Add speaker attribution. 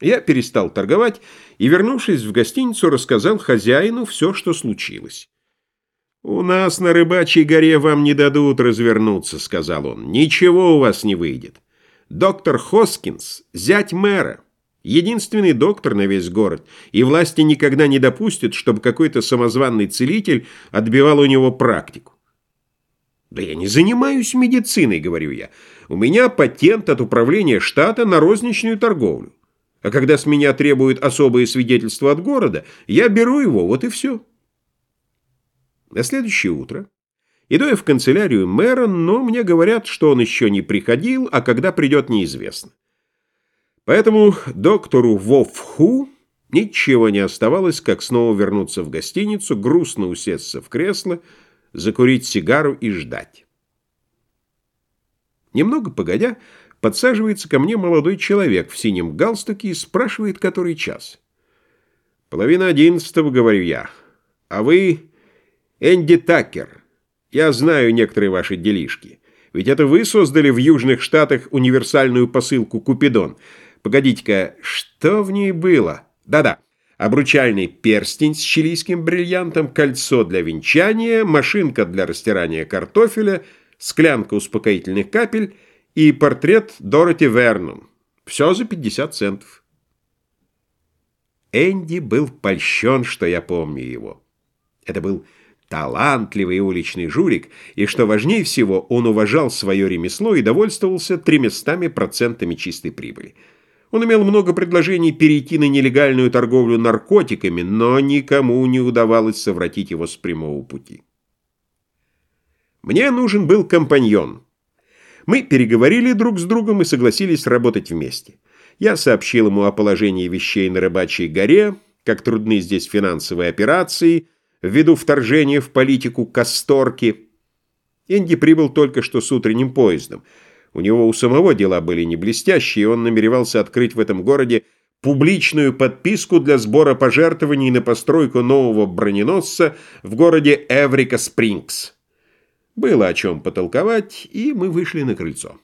Speaker 1: Я перестал торговать и, вернувшись в гостиницу, рассказал хозяину все, что случилось. «У нас на рыбачьей горе вам не дадут развернуться», — сказал он. «Ничего у вас не выйдет. Доктор Хоскинс — зять мэра, единственный доктор на весь город, и власти никогда не допустят, чтобы какой-то самозванный целитель отбивал у него практику. «Да я не занимаюсь медициной», — говорю я. «У меня патент от управления штата на розничную торговлю. А когда с меня требуют особые свидетельства от города, я беру его, вот и все». На следующее утро иду я в канцелярию мэра, но мне говорят, что он еще не приходил, а когда придет, неизвестно. Поэтому доктору Вовху ничего не оставалось, как снова вернуться в гостиницу, грустно усесться в кресло, закурить сигару и ждать. Немного погодя, подсаживается ко мне молодой человек в синем галстуке и спрашивает, который час. «Половина одиннадцатого», — говорю я. «А вы Энди Такер. Я знаю некоторые ваши делишки. Ведь это вы создали в Южных Штатах универсальную посылку «Купидон». Погодите-ка, что в ней было? Да-да, обручальный перстень с чилийским бриллиантом, кольцо для венчания, машинка для растирания картофеля, склянка успокоительных капель и портрет Дороти Вернон. Все за 50 центов. Энди был польщен, что я помню его. Это был талантливый уличный жулик, и, что важнее всего, он уважал свое ремесло и довольствовался тремястами процентами чистой прибыли. Он имел много предложений перейти на нелегальную торговлю наркотиками, но никому не удавалось совратить его с прямого пути. Мне нужен был компаньон. Мы переговорили друг с другом и согласились работать вместе. Я сообщил ему о положении вещей на Рыбачьей горе, как трудны здесь финансовые операции, ввиду вторжения в политику Касторки. Энди прибыл только что с утренним поездом – у него у самого дела были не блестящие, и он намеревался открыть в этом городе публичную подписку для сбора пожертвований на постройку нового броненосца в городе Эврика Спрингс. Было о чем потолковать, и мы вышли на крыльцо.